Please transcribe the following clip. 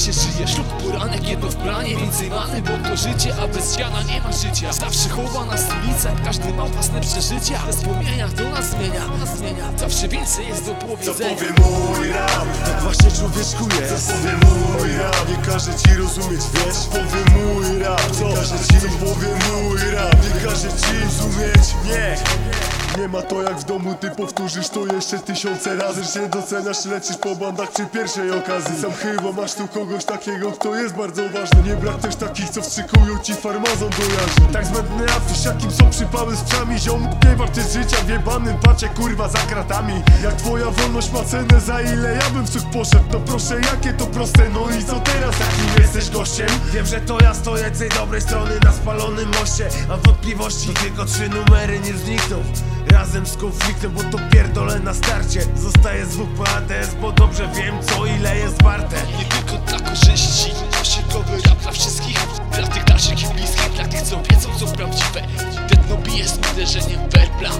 się żyje Szluk, poranek, jedno w planie Więcej many, bo to życie, a bez ściana nie ma życia Zawsze chowa nas ulica, każdy ma własne przeżycia Te wspomnienia to nas zmienia, nas zmienia Zawsze więcej jest do Co powiedzenia powie mój rap? Tak właśnie człowieczku Co jest powie mój rap? Nie każe ci rozumieć, wiesz? Co powie mój rap? Nie każe ci, co powie mój rap? Nie każe ci rozumieć, nie nie ma to jak w domu, ty powtórzysz to jeszcze tysiące razy Że nie doceniasz, lecisz po bandach przy pierwszej okazji. Sam chyba masz tu kogoś takiego, kto jest bardzo ważny. Nie brak też takich, co wstrzykują ci farmazon do jaźni Tak zbędny afisz, jakim są przypały z psami. Ziom, nie warty życia, w jebanym pacie, kurwa, za kratami. Jak twoja wolność ma cenę, za ile ja bym w cud poszedł? No proszę, jakie to proste, no i co teraz, gościem? Wiem, że to ja stoję tej dobrej strony na spalonym moście Mam wątpliwości, to tylko trzy numery nie znikną. Razem z konfliktem, bo to pierdolę na starcie. Zostaje zwód bo dobrze wiem co ile jest warte. Nie tylko dla korzyści Osiedlowy rap dla wszystkich Dla tych dalszych i bliskich Dla tych co wiedzą co prawdziwe. Tetno bije z uderzeniem werbla